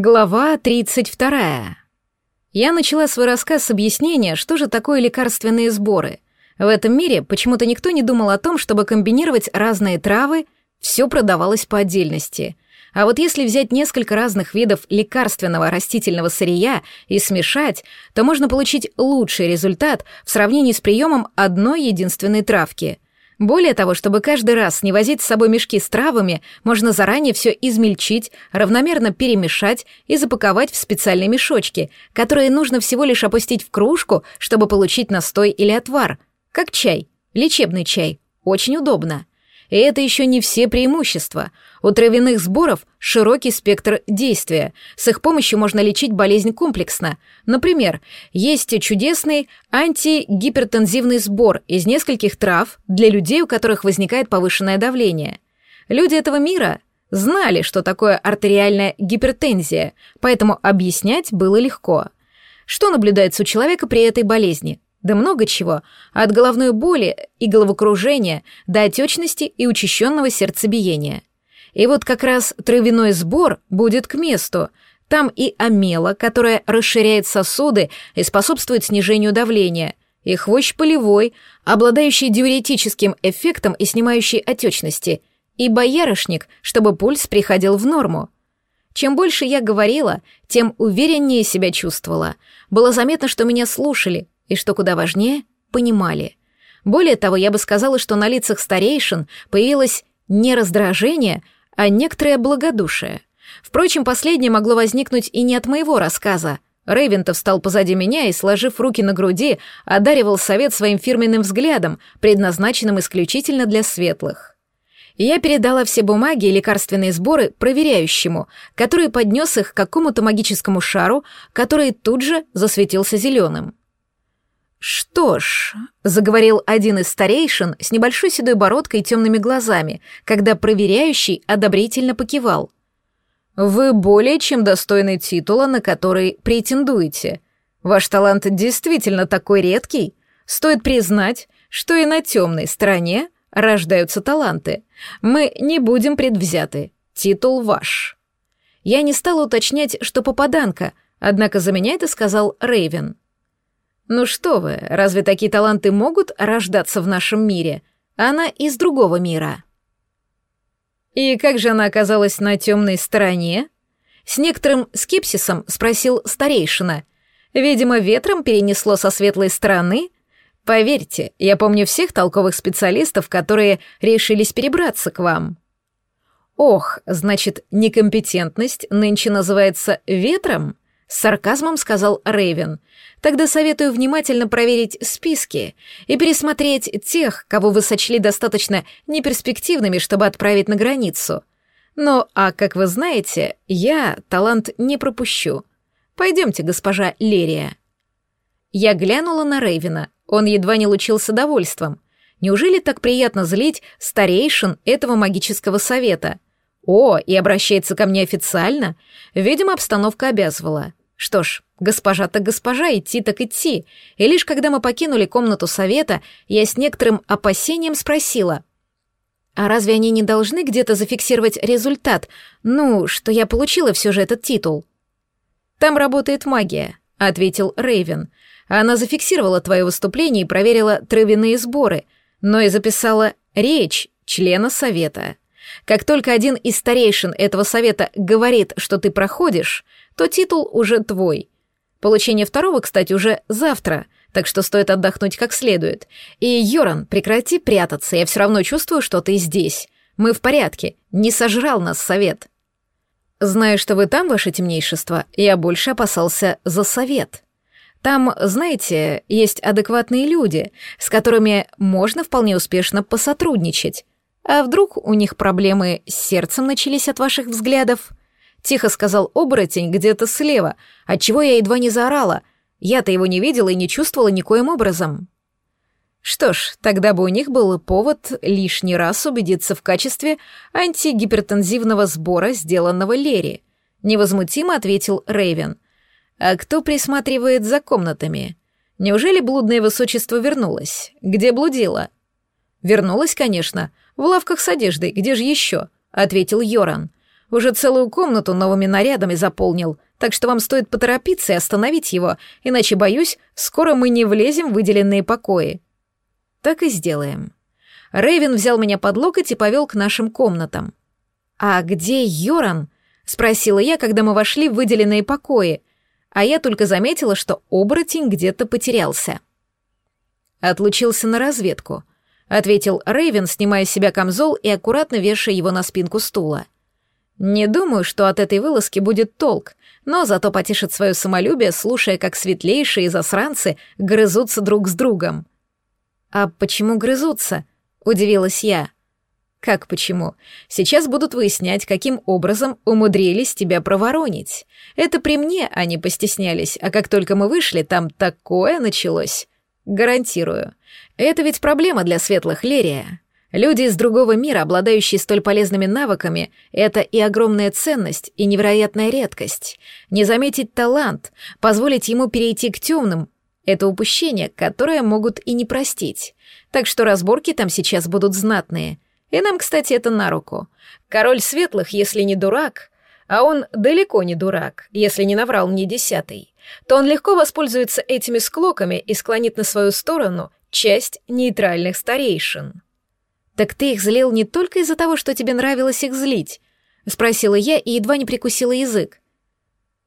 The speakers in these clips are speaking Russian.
Глава 32. Я начала свой рассказ с объяснения, что же такое лекарственные сборы. В этом мире почему-то никто не думал о том, чтобы комбинировать разные травы, все продавалось по отдельности. А вот если взять несколько разных видов лекарственного растительного сырья и смешать, то можно получить лучший результат в сравнении с приемом одной единственной травки — более того, чтобы каждый раз не возить с собой мешки с травами, можно заранее все измельчить, равномерно перемешать и запаковать в специальные мешочки, которые нужно всего лишь опустить в кружку, чтобы получить настой или отвар. Как чай, лечебный чай. Очень удобно. И это еще не все преимущества. У травяных сборов широкий спектр действия. С их помощью можно лечить болезнь комплексно. Например, есть чудесный антигипертензивный сбор из нескольких трав для людей, у которых возникает повышенное давление. Люди этого мира знали, что такое артериальная гипертензия, поэтому объяснять было легко. Что наблюдается у человека при этой болезни? Да много чего. От головной боли и головокружения до отечности и учащенного сердцебиения. И вот как раз травяной сбор будет к месту. Там и амела, которая расширяет сосуды и способствует снижению давления, и хвощ полевой, обладающий диуретическим эффектом и снимающий отечности, и боярышник, чтобы пульс приходил в норму. Чем больше я говорила, тем увереннее себя чувствовала. Было заметно, что меня слушали, и, что куда важнее, понимали. Более того, я бы сказала, что на лицах старейшин появилось не раздражение, а некоторое благодушие. Впрочем, последнее могло возникнуть и не от моего рассказа. Рейвентов встал позади меня и, сложив руки на груди, одаривал совет своим фирменным взглядом, предназначенным исключительно для светлых. Я передала все бумаги и лекарственные сборы проверяющему, который поднес их к какому-то магическому шару, который тут же засветился зеленым. «Что ж», — заговорил один из старейшин с небольшой седой бородкой и темными глазами, когда проверяющий одобрительно покивал. «Вы более чем достойны титула, на который претендуете. Ваш талант действительно такой редкий. Стоит признать, что и на темной стороне рождаются таланты. Мы не будем предвзяты. Титул ваш». Я не стала уточнять, что попаданка, однако за меня это сказал Рейвен. Ну что вы, разве такие таланты могут рождаться в нашем мире? Она из другого мира. И как же она оказалась на темной стороне? С некоторым скепсисом спросил старейшина. Видимо, ветром перенесло со светлой стороны. Поверьте, я помню всех толковых специалистов, которые решились перебраться к вам. Ох, значит, некомпетентность нынче называется ветром? С сарказмом сказал Рейвен. Тогда советую внимательно проверить списки и пересмотреть тех, кого вы сочли достаточно неперспективными, чтобы отправить на границу. Ну, а как вы знаете, я талант не пропущу. Пойдемте, госпожа Лерия. Я глянула на Рейвена. Он едва не лучился довольством. Неужели так приятно злить старейшин этого магического совета? О, и обращается ко мне официально? Видимо, обстановка обязывала. Что ж, госпожа так госпожа, идти так идти. И лишь когда мы покинули комнату совета, я с некоторым опасением спросила. А разве они не должны где-то зафиксировать результат? Ну, что я получила все же этот титул? Там работает магия, ответил Рейвен. Она зафиксировала твое выступление и проверила травяные сборы, но и записала речь члена совета. Как только один из старейшин этого совета говорит, что ты проходишь, то титул уже твой. Получение второго, кстати, уже завтра, так что стоит отдохнуть как следует. И, Йоран, прекрати прятаться, я все равно чувствую, что ты здесь. Мы в порядке, не сожрал нас совет. Знаю, что вы там, ваше темнейшество, я больше опасался за совет. Там, знаете, есть адекватные люди, с которыми можно вполне успешно посотрудничать. А вдруг у них проблемы с сердцем начались от ваших взглядов? Тихо сказал оборотень где-то слева, отчего я едва не заорала. Я-то его не видела и не чувствовала никоим образом. Что ж, тогда бы у них был повод лишний раз убедиться в качестве антигипертензивного сбора, сделанного Лери. Невозмутимо ответил Рейвен. А кто присматривает за комнатами? Неужели блудное высочество вернулось? Где блудила? Вернулась, конечно, в лавках с одеждой, где же еще? ответил Йоран. Уже целую комнату новыми нарядами заполнил, так что вам стоит поторопиться и остановить его, иначе, боюсь, скоро мы не влезем в выделенные покои». «Так и сделаем». Рэйвен взял меня под локоть и повел к нашим комнатам. «А где Йоран?» — спросила я, когда мы вошли в выделенные покои, а я только заметила, что оборотень где-то потерялся. «Отлучился на разведку», — ответил Рэйвен, снимая с себя камзол и аккуратно вешая его на спинку стула. «Не думаю, что от этой вылазки будет толк, но зато потешит свое самолюбие, слушая, как светлейшие засранцы грызутся друг с другом». «А почему грызутся?» — удивилась я. «Как почему? Сейчас будут выяснять, каким образом умудрились тебя проворонить. Это при мне они постеснялись, а как только мы вышли, там такое началось. Гарантирую. Это ведь проблема для светлых Лерия. Люди из другого мира, обладающие столь полезными навыками, это и огромная ценность, и невероятная редкость. Не заметить талант, позволить ему перейти к темным — это упущение, которое могут и не простить. Так что разборки там сейчас будут знатные — и нам, кстати, это на руку. Король светлых, если не дурак, а он далеко не дурак, если не наврал мне десятый, то он легко воспользуется этими склоками и склонит на свою сторону часть нейтральных старейшин. «Так ты их злил не только из-за того, что тебе нравилось их злить?» — спросила я и едва не прикусила язык.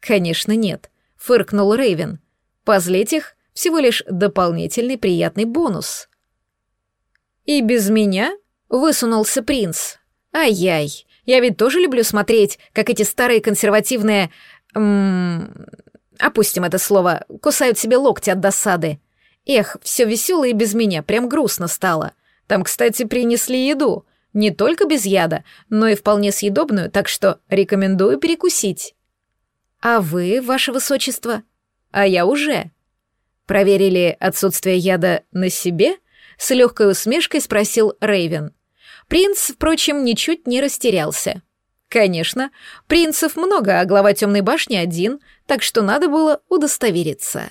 «Конечно нет», — фыркнул Рейвен. «Позлить их — всего лишь дополнительный приятный бонус». «И без меня?» Высунулся принц. Ай-яй, я ведь тоже люблю смотреть, как эти старые консервативные... М опустим это слово, кусают себе локти от досады. Эх, все весело и без меня, прям грустно стало. Там, кстати, принесли еду. Не только без яда, но и вполне съедобную, так что рекомендую перекусить. А вы, ваше высочество? А я уже. Проверили отсутствие яда на себе? С легкой усмешкой спросил Рейвен. Принц, впрочем, ничуть не растерялся. Конечно, принцев много, а глава темной башни один, так что надо было удостовериться.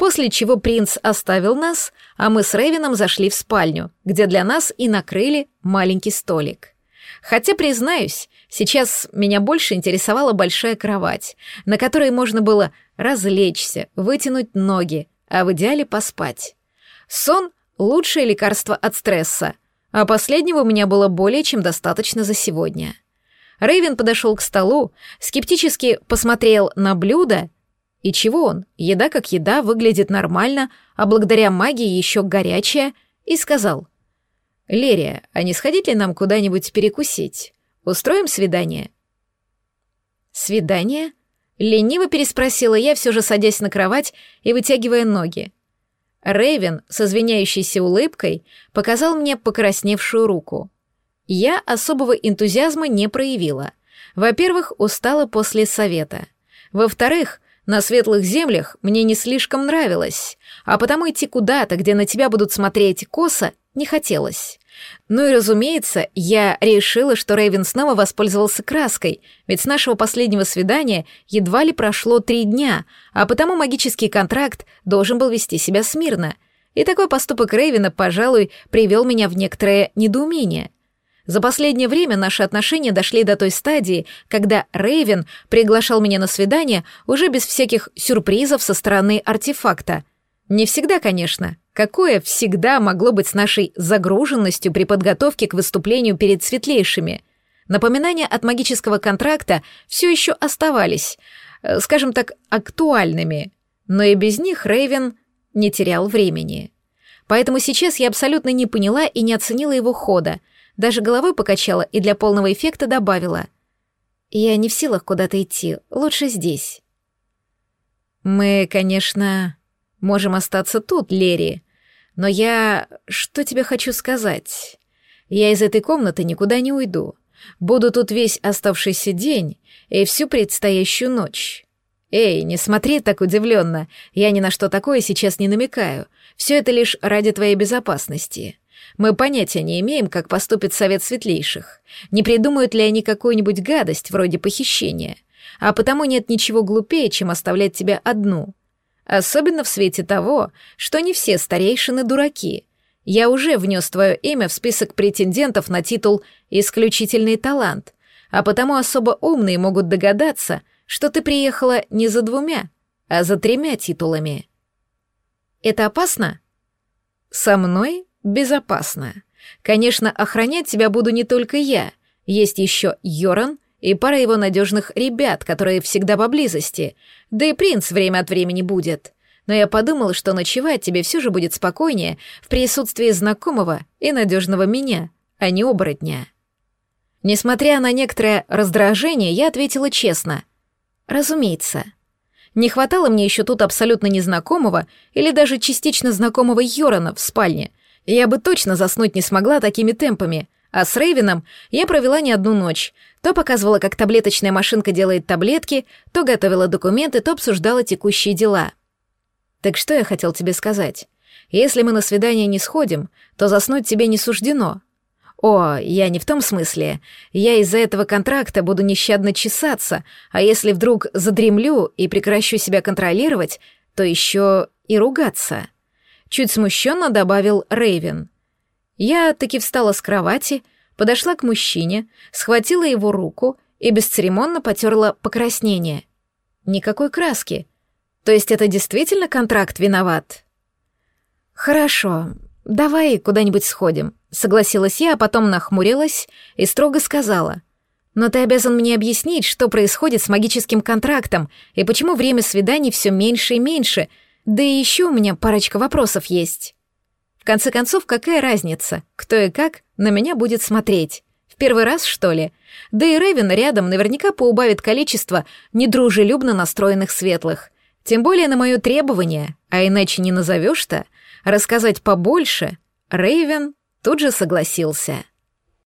После чего принц оставил нас, а мы с Ревином зашли в спальню, где для нас и накрыли маленький столик. Хотя, признаюсь, сейчас меня больше интересовала большая кровать, на которой можно было развлечься, вытянуть ноги, а в идеале поспать. Сон — лучшее лекарство от стресса, а последнего у меня было более чем достаточно за сегодня. Рейвен подошел к столу, скептически посмотрел на блюдо, и чего он, еда как еда, выглядит нормально, а благодаря магии еще горячая, и сказал, «Лерия, а не сходить ли нам куда-нибудь перекусить? Устроим свидание?» «Свидание?» — лениво переспросила я, все же садясь на кровать и вытягивая ноги. Рейвен с извиняющейся улыбкой показал мне покрасневшую руку. Я особого энтузиазма не проявила. Во-первых, устала после совета. Во-вторых, на светлых землях мне не слишком нравилось, а потому идти куда-то, где на тебя будут смотреть косо, не хотелось. Ну и, разумеется, я решила, что Рейвен снова воспользовался краской, ведь с нашего последнего свидания едва ли прошло три дня, а потому магический контракт должен был вести себя смирно. И такой поступок Рейвена, пожалуй, привел меня в некоторое недоумение. За последнее время наши отношения дошли до той стадии, когда Рейвен приглашал меня на свидание уже без всяких сюрпризов со стороны артефакта. Не всегда, конечно, Какое всегда могло быть с нашей загруженностью при подготовке к выступлению перед светлейшими? Напоминания от магического контракта все еще оставались, э, скажем так, актуальными, но и без них Рейвен не терял времени. Поэтому сейчас я абсолютно не поняла и не оценила его хода, даже головой покачала и для полного эффекта добавила. «Я не в силах куда-то идти, лучше здесь». «Мы, конечно, Можем остаться тут, Лери. Но я... Что тебе хочу сказать? Я из этой комнаты никуда не уйду. Буду тут весь оставшийся день и всю предстоящую ночь. Эй, не смотри так удивленно. Я ни на что такое сейчас не намекаю. Все это лишь ради твоей безопасности. Мы понятия не имеем, как поступит Совет Светлейших. Не придумают ли они какую-нибудь гадость вроде похищения. А потому нет ничего глупее, чем оставлять тебя одну. Особенно в свете того, что не все старейшины дураки. Я уже внес твое имя в список претендентов на титул «Исключительный талант», а потому особо умные могут догадаться, что ты приехала не за двумя, а за тремя титулами. Это опасно? Со мной безопасно. Конечно, охранять тебя буду не только я. Есть еще Йоран и пара его надежных ребят, которые всегда поблизости. Да и принц время от времени будет. Но я подумал, что ночевать тебе все же будет спокойнее в присутствии знакомого и надежного меня, а не оборотня. Несмотря на некоторое раздражение, я ответила честно. Разумеется. Не хватало мне еще тут абсолютно незнакомого или даже частично знакомого Йорана в спальне. Я бы точно заснуть не смогла такими темпами. А с Рейвином я провела не одну ночь. То показывала, как таблеточная машинка делает таблетки, то готовила документы, то обсуждала текущие дела. Так что я хотел тебе сказать? Если мы на свидание не сходим, то заснуть тебе не суждено. О, я не в том смысле. Я из-за этого контракта буду нещадно чесаться, а если вдруг задремлю и прекращу себя контролировать, то еще и ругаться. Чуть смущенно добавил Рейвен. Я таки встала с кровати, подошла к мужчине, схватила его руку и бесцеремонно потерла покраснение. Никакой краски. То есть это действительно контракт виноват? Хорошо, давай куда-нибудь сходим. Согласилась я, а потом нахмурилась и строго сказала. «Но ты обязан мне объяснить, что происходит с магическим контрактом и почему время свиданий все меньше и меньше, да и еще у меня парочка вопросов есть». В конце концов, какая разница, кто и как на меня будет смотреть? В первый раз, что ли? Да и Ревен рядом наверняка поубавит количество недружелюбно настроенных светлых. Тем более на мое требование, а иначе не назовешь-то, рассказать побольше, Рейвен тут же согласился.